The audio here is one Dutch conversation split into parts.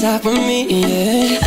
Top of me, yeah.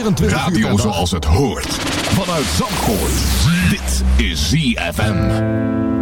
24 Radio uur zoals het hoort. Vanuit Zandvoort. Dit is ZFM.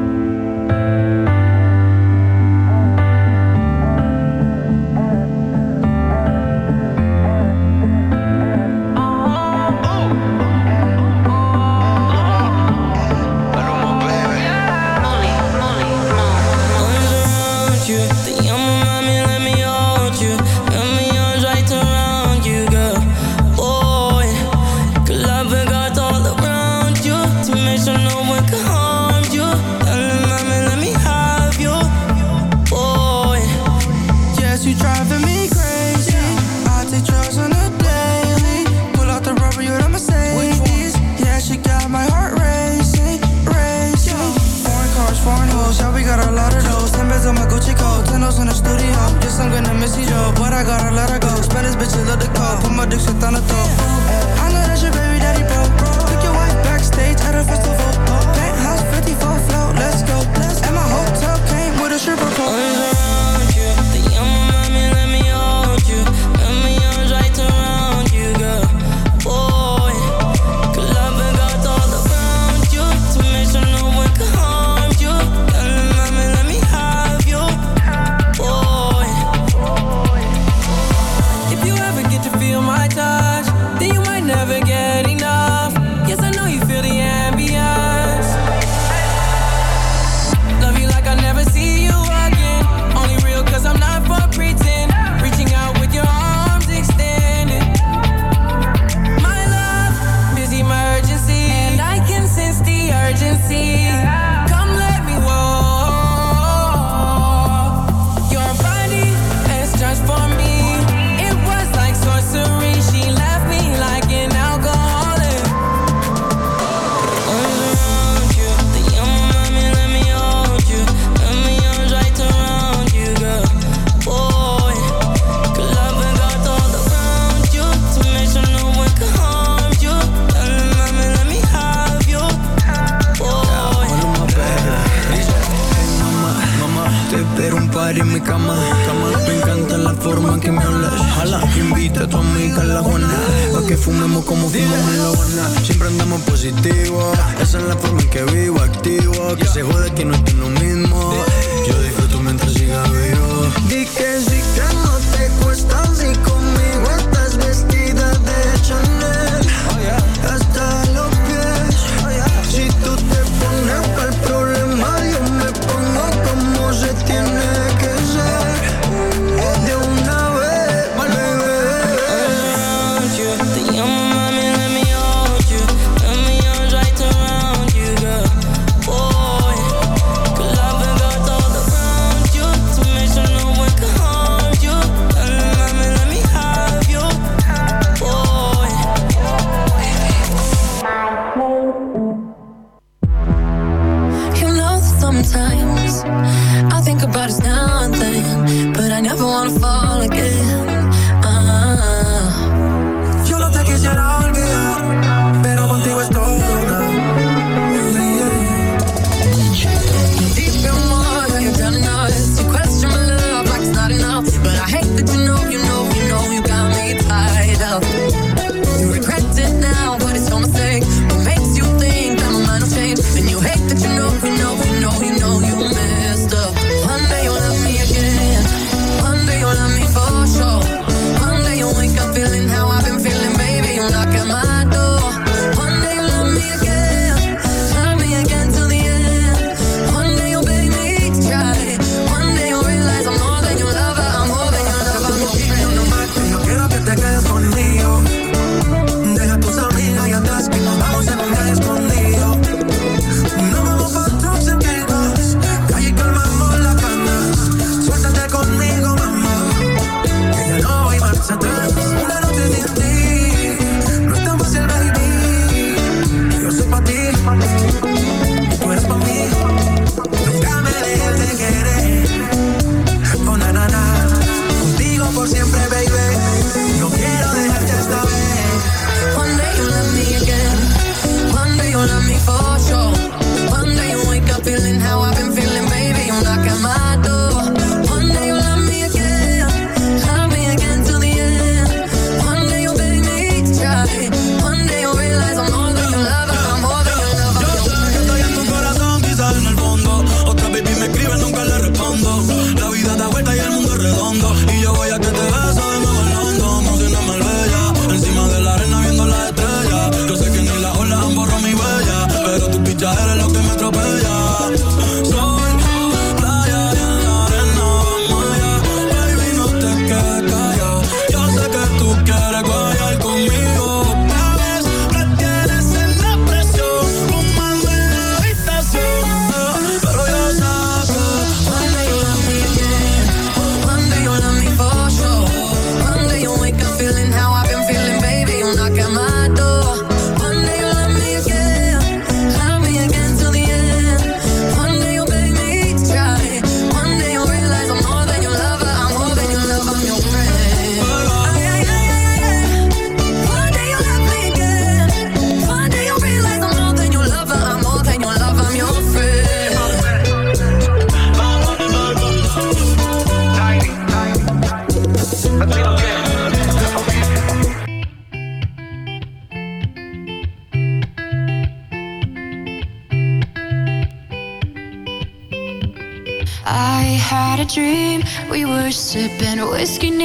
and a whiskey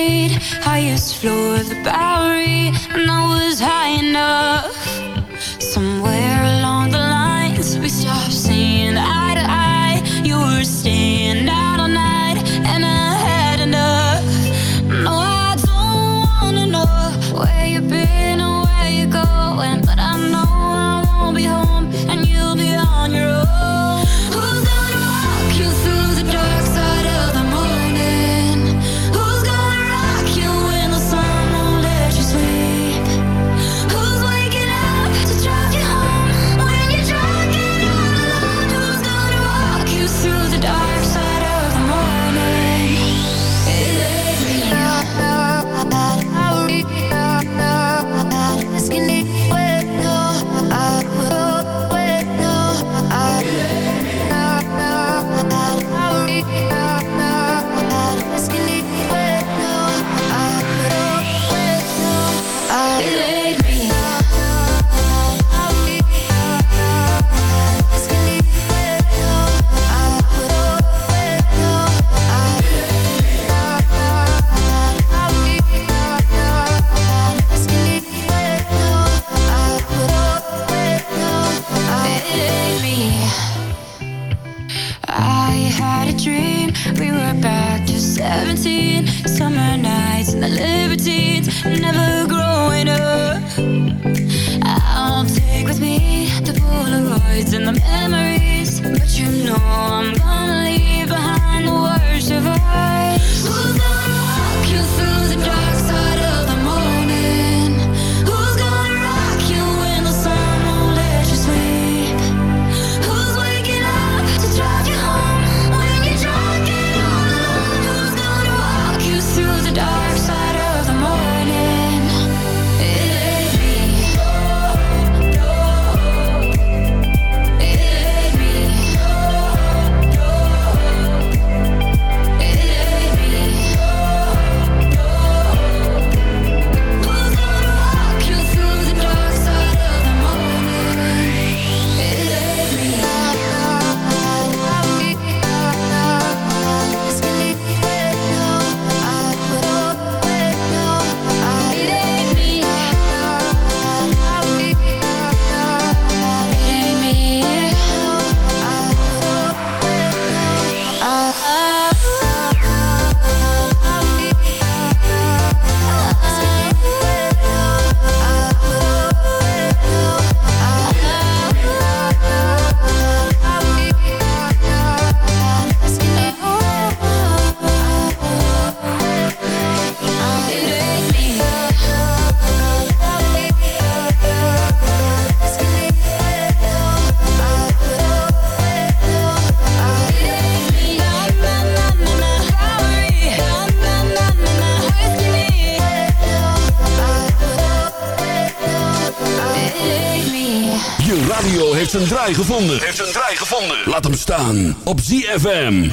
heeft een draai gevonden. Heeft een draai gevonden. Laat hem staan op ZFM.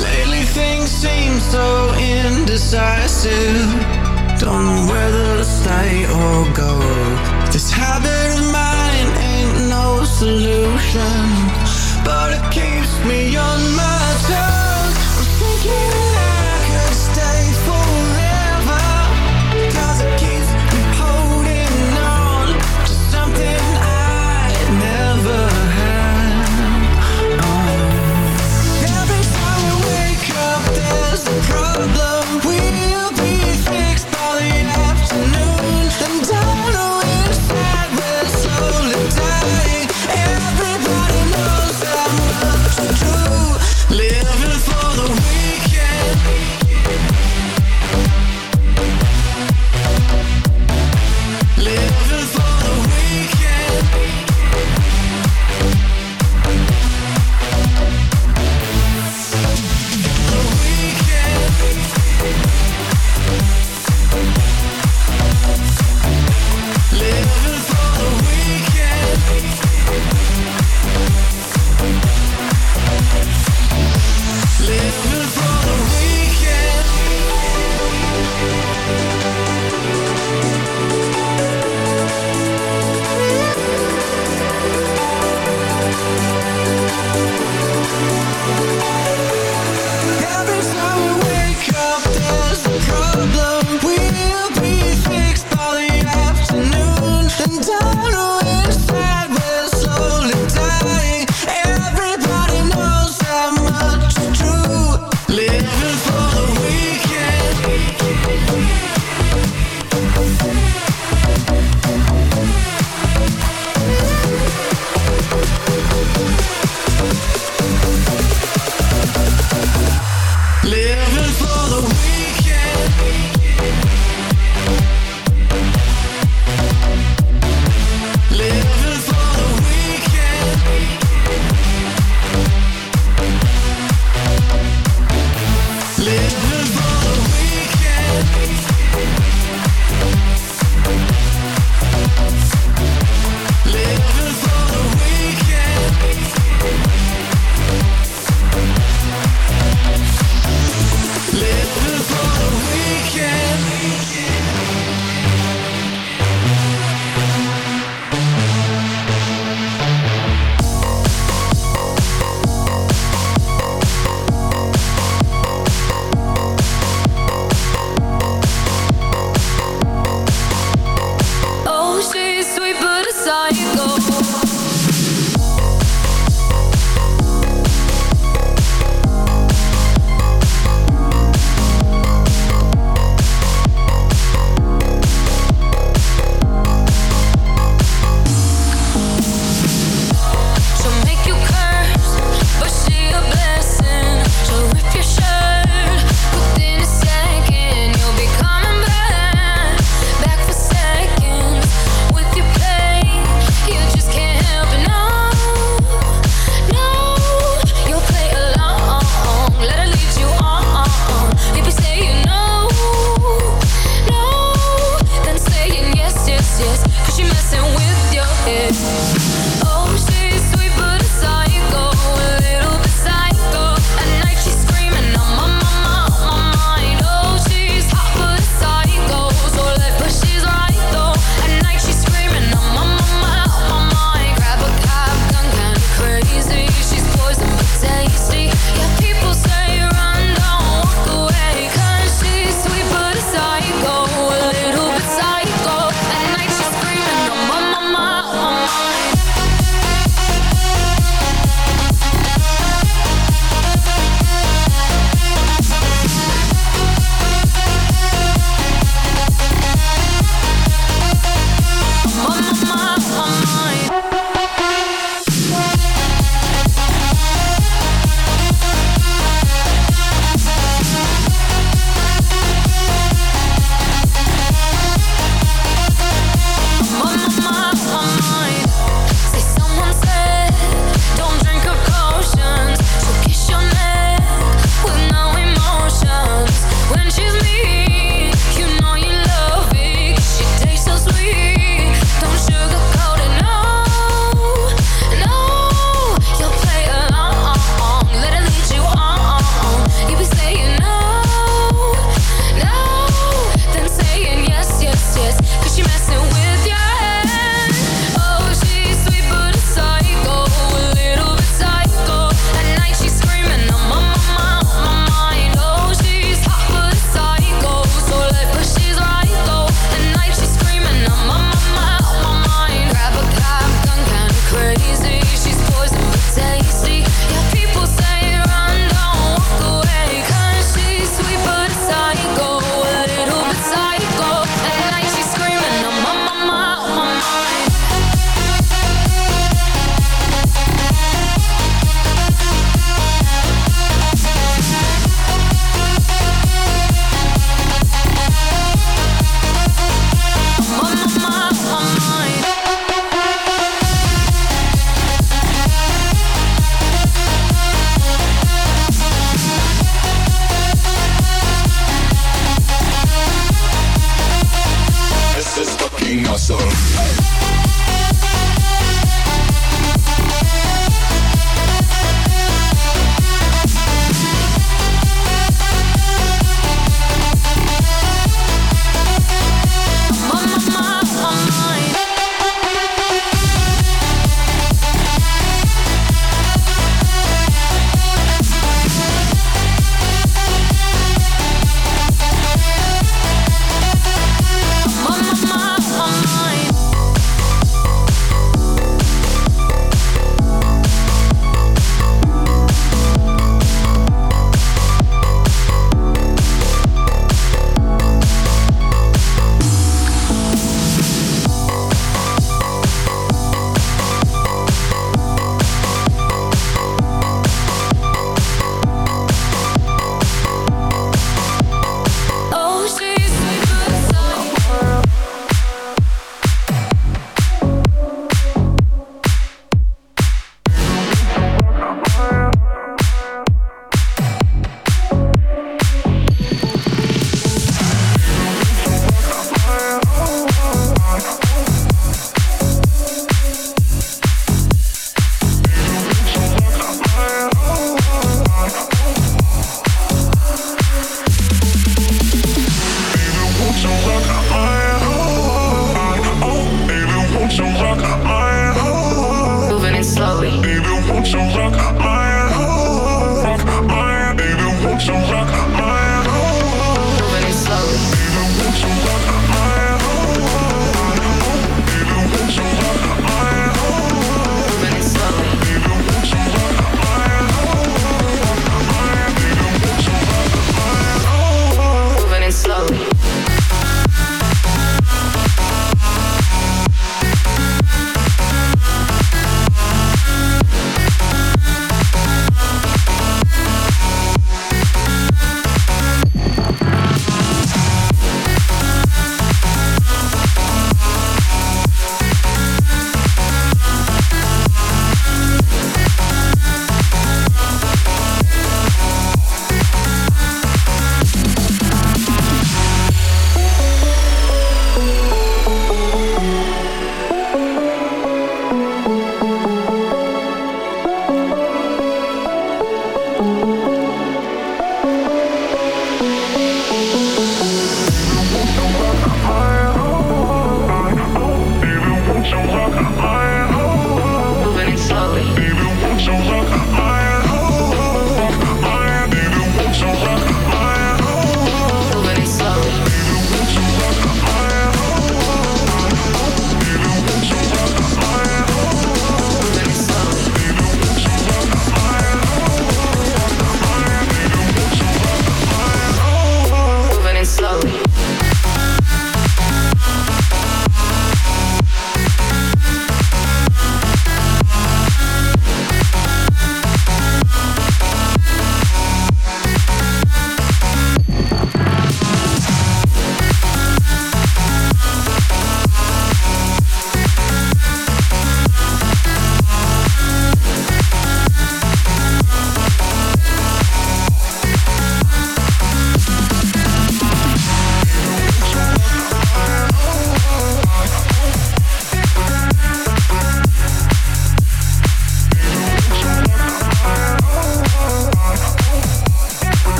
Lately things seem so indecisive. Don't know whether to stay or go. This habit of mine ain't no solution. But it keeps me on my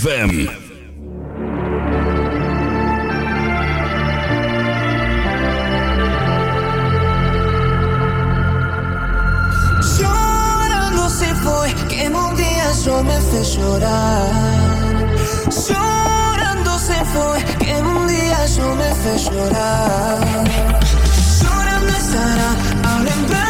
ZFM. Yo me fez chorar. Llorando se foi que un día me fez llorar. Llorando estará, ahora.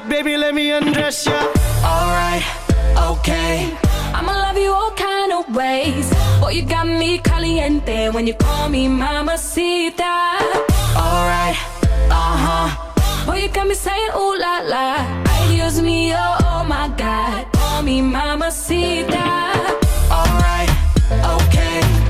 ya, baby, let me undress ya. Alright, okay. I'ma love you all kind of ways. Boy, you got me caliente when you call me mamacita. Alright, uh huh. Boy, you got me saying ooh la la. Excuse me, oh, oh my God. Call me mamacita. Alright, okay.